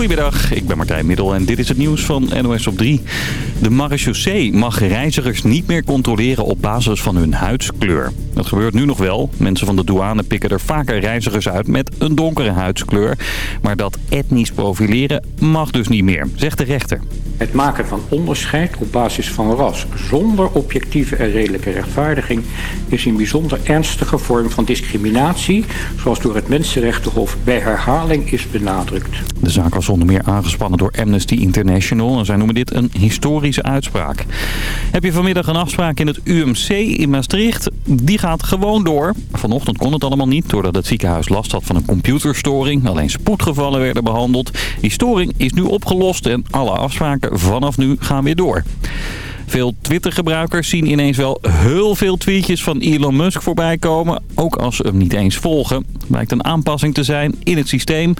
Goedemiddag, ik ben Martijn Middel en dit is het nieuws van NOS op 3. De marechaussee mag reizigers niet meer controleren op basis van hun huidskleur. Dat gebeurt nu nog wel. Mensen van de douane pikken er vaker reizigers uit met een donkere huidskleur. Maar dat etnisch profileren mag dus niet meer, zegt de rechter. Het maken van onderscheid op basis van ras zonder objectieve en redelijke rechtvaardiging is een bijzonder ernstige vorm van discriminatie, zoals door het Mensenrechtenhof bij herhaling is benadrukt. De zaak was onder meer aangespannen door Amnesty International en zij noemen dit een historische uitspraak. Heb je vanmiddag een afspraak in het UMC in Maastricht? Die gaat gewoon door. Vanochtend kon het allemaal niet doordat het ziekenhuis last had van een computerstoring. Alleen spoedgevallen werden behandeld. Die storing is nu opgelost en alle afspraken vanaf nu gaan weer door. Veel Twitter-gebruikers zien ineens wel heel veel tweetjes van Elon Musk voorbij komen. Ook als ze hem niet eens volgen. Blijkt een aanpassing te zijn in het systeem.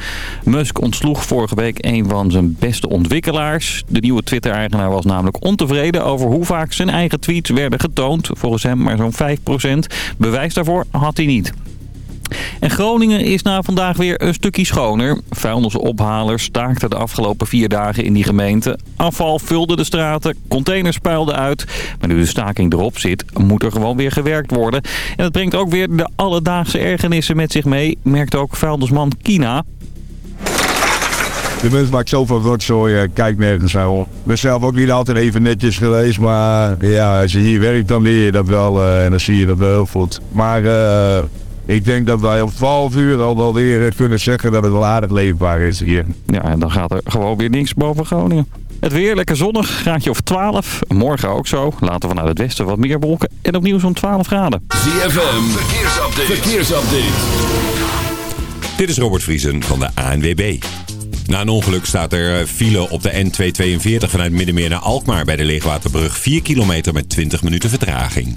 Musk ontsloeg vorige week een van zijn beste ontwikkelaars. De nieuwe Twitter-eigenaar was namelijk ontevreden over hoe vaak zijn eigen tweets werden getoond. Volgens hem maar zo'n 5%. Bewijs daarvoor had hij niet. En Groningen is na vandaag weer een stukje schoner. Vuilnisophalers staakten de afgelopen vier dagen in die gemeente. Afval vulde de straten, containers puilden uit. Maar nu de staking erop zit, moet er gewoon weer gewerkt worden. En dat brengt ook weer de alledaagse ergernissen met zich mee, merkt ook vuilnisman Kina. De mens maakt zoveel rotzooi, kijk nergens naar. Ik ben zelf ook niet altijd even netjes geweest, maar ja, als je hier werkt dan leer je dat wel eh, en dan zie je dat wel heel goed. Maar uh, ik denk dat wij op 12 uur al wel weer kunnen zeggen dat het wel aardig leefbaar is hier. Ja, en dan gaat er gewoon weer niks boven Groningen. Het weer lekker zonnig, graadje of 12. Morgen ook zo. Later vanuit het westen wat meer wolken. En opnieuw zo'n 12 graden. ZFM, verkeersupdate. verkeersupdate. Dit is Robert Vriesen van de ANWB. Na een ongeluk staat er file op de N242 vanuit Middenmeer naar Alkmaar bij de Leegwaterbrug. 4 kilometer met 20 minuten vertraging.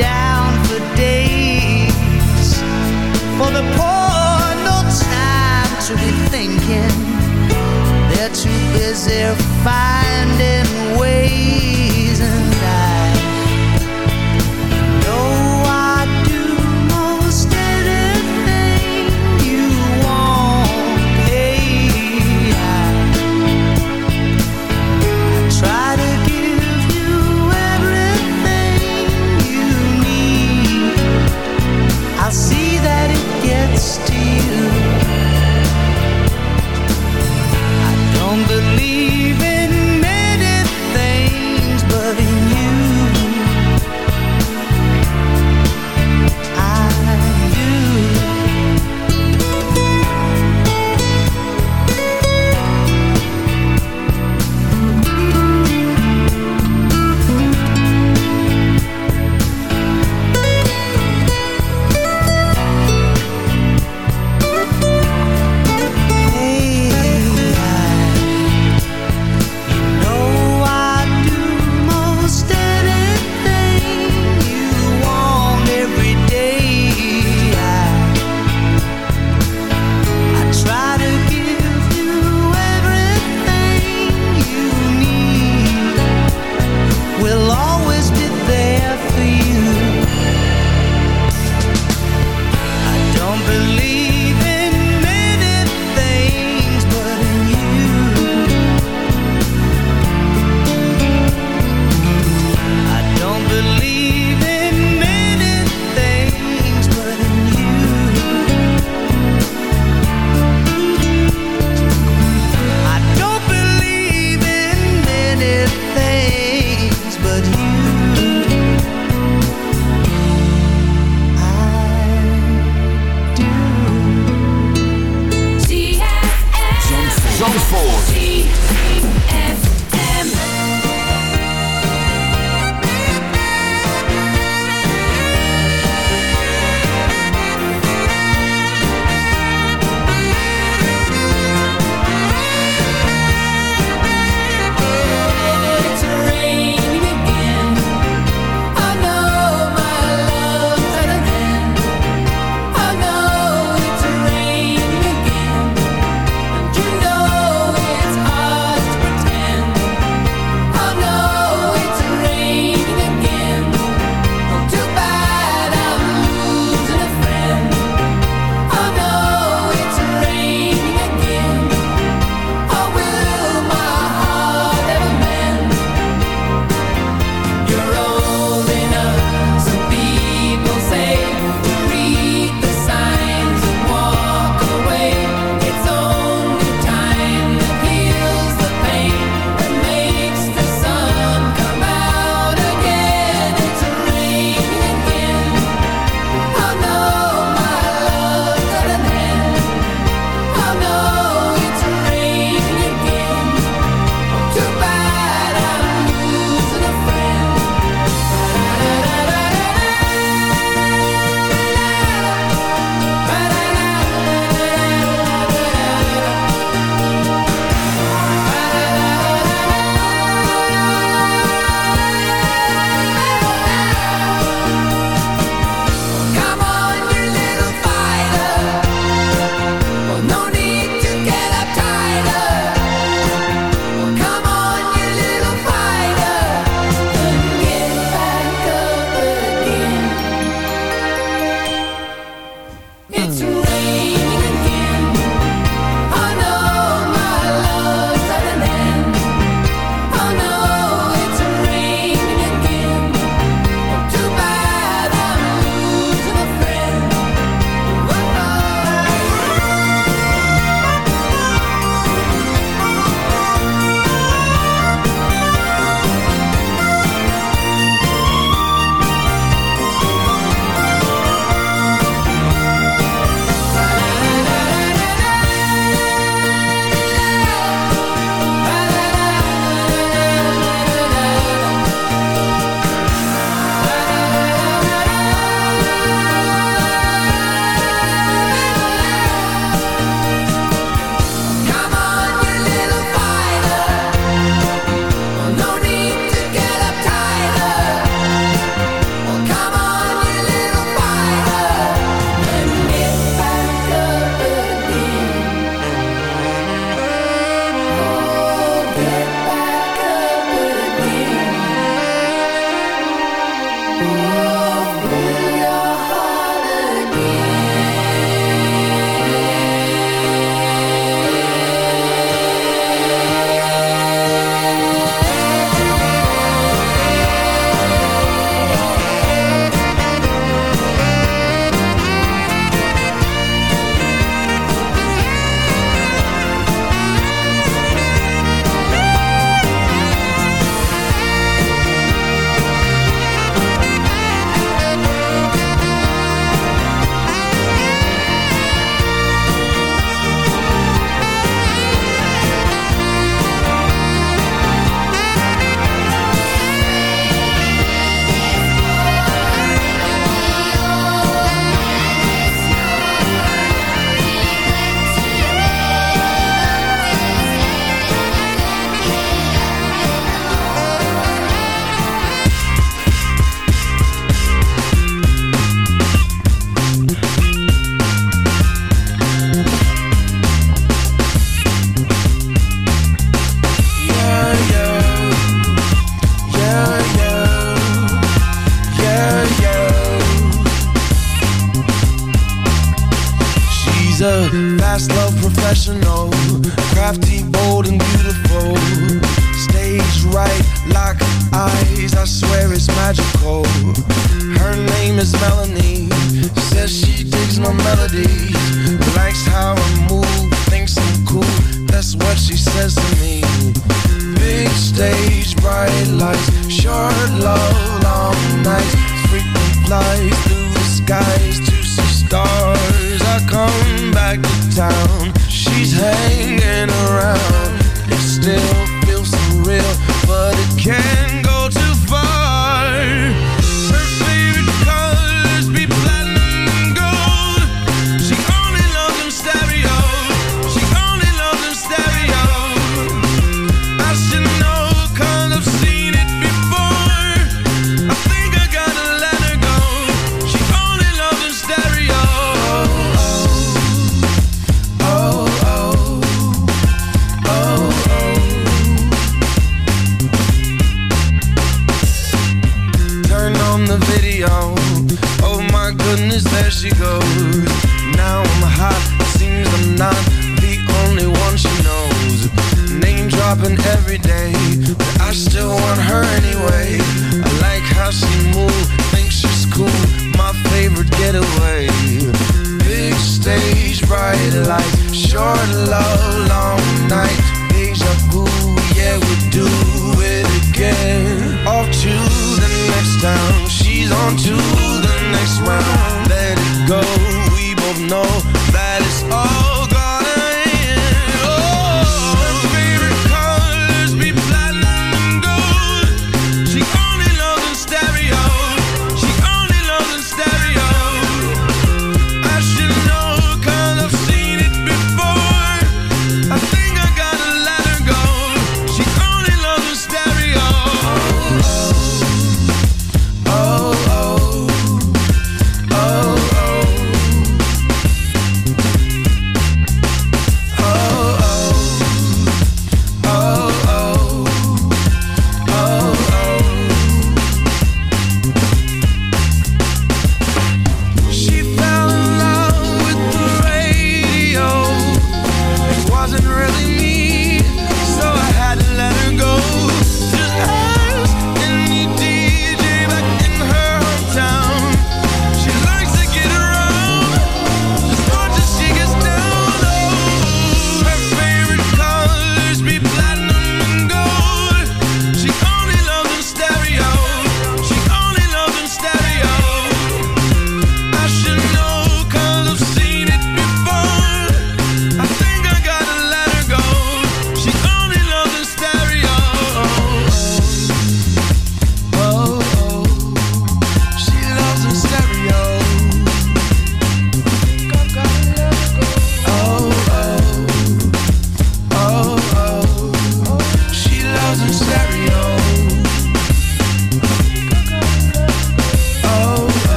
down for days. For the poor, no time to be thinking. They're too busy finding ways.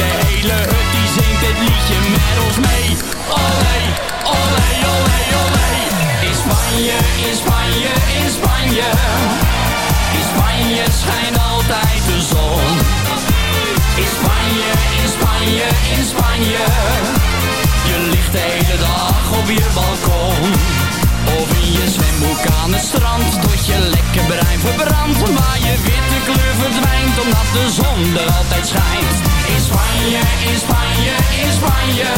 De hele hut die zingt dit liedje met ons mee. Olé, olé, olé, olé. In Spanje, in Spanje, in Spanje. In Spanje schijnt altijd de zon. In Spanje, in Spanje, in Spanje. Je ligt de hele dag op je balkon. Of in je zwembroek aan het strand Tot je lekker brein verbrandt Maar je witte kleur verdwijnt de zon er altijd schijnt In Spanje, in Spanje, in Spanje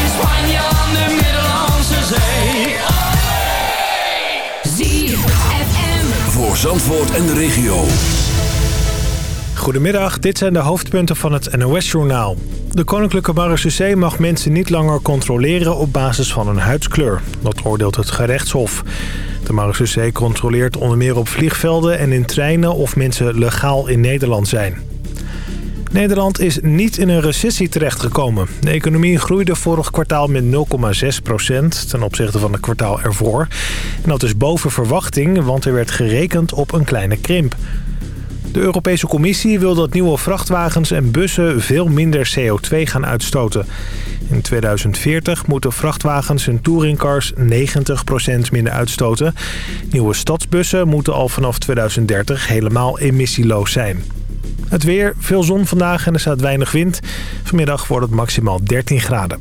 In Spanje aan de Middellandse Zee ZFM. Voor Zandvoort en de regio. Goedemiddag, dit zijn de hoofdpunten van het NOS-journaal. De Koninklijke Marechaussee mag mensen niet langer controleren op basis van hun huidskleur. Dat oordeelt het gerechtshof. De Marechaussee controleert onder meer op vliegvelden en in treinen of mensen legaal in Nederland zijn. Nederland is niet in een recessie terechtgekomen. De economie groeide vorig kwartaal met 0,6 procent ten opzichte van het kwartaal ervoor. En dat is boven verwachting, want er werd gerekend op een kleine krimp. De Europese Commissie wil dat nieuwe vrachtwagens en bussen veel minder CO2 gaan uitstoten. In 2040 moeten vrachtwagens en touringcars 90% minder uitstoten. Nieuwe stadsbussen moeten al vanaf 2030 helemaal emissieloos zijn. Het weer, veel zon vandaag en er staat weinig wind. Vanmiddag wordt het maximaal 13 graden.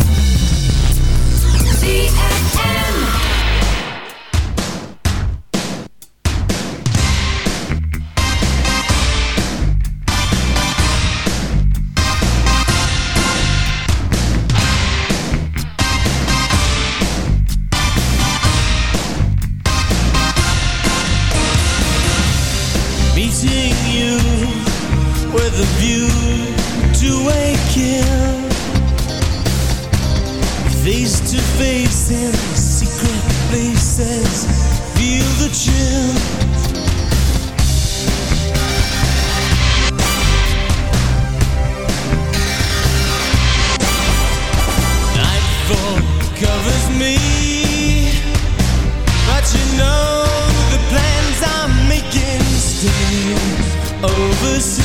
overseas.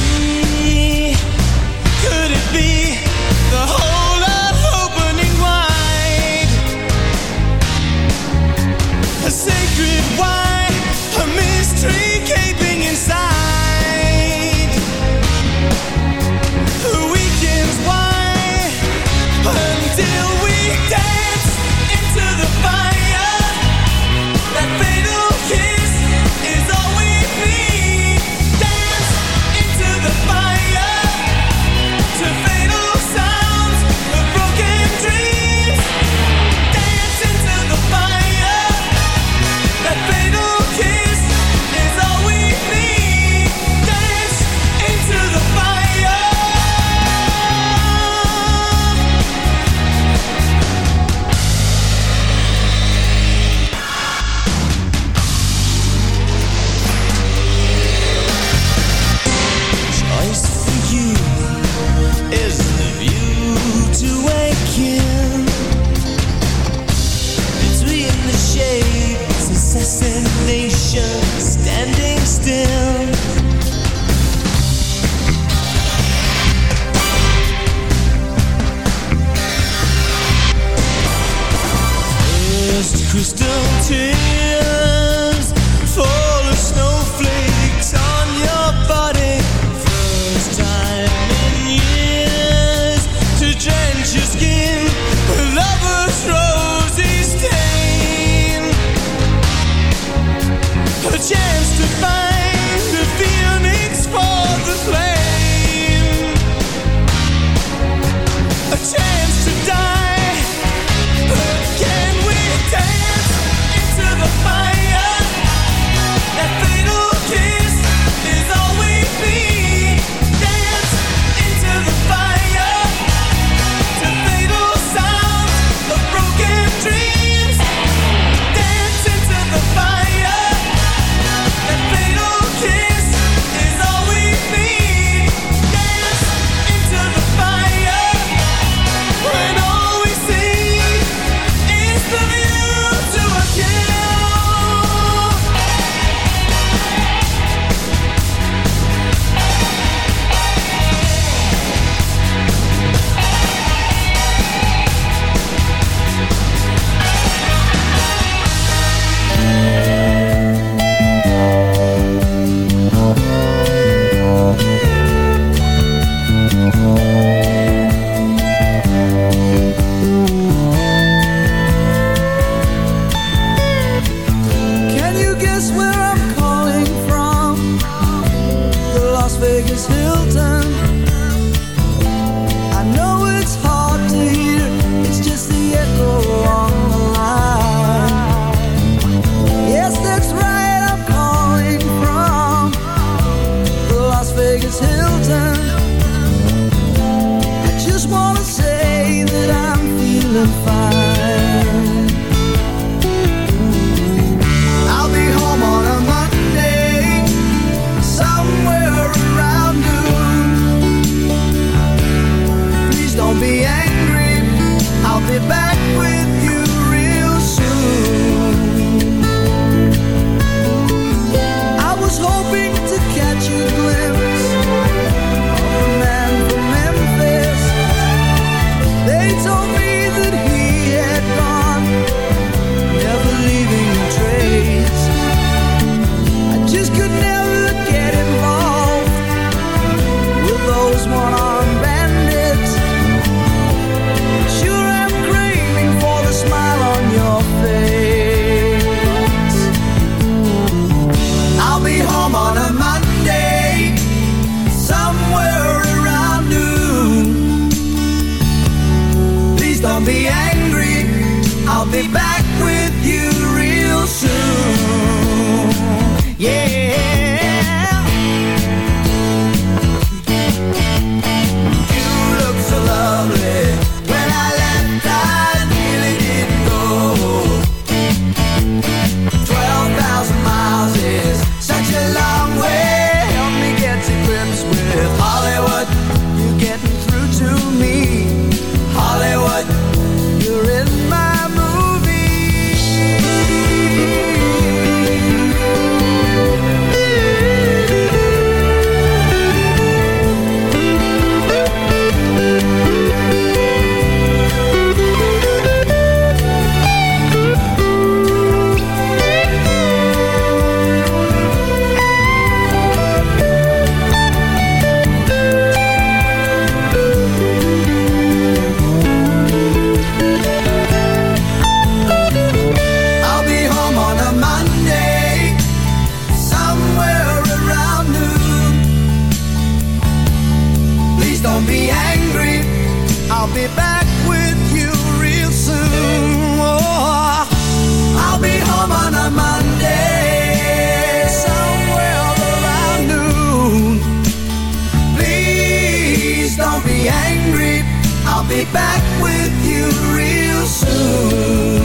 back with you real soon.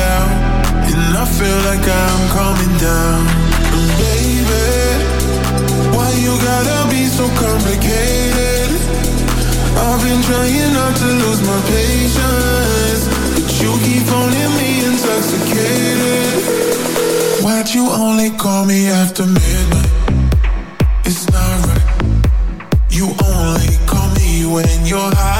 out, and I feel like I'm coming down. And baby, why you gotta be so complicated? I've been trying not to lose my patience, but you keep owning me intoxicated. Why'd you only call me after midnight? It's not right. You only call me when you're high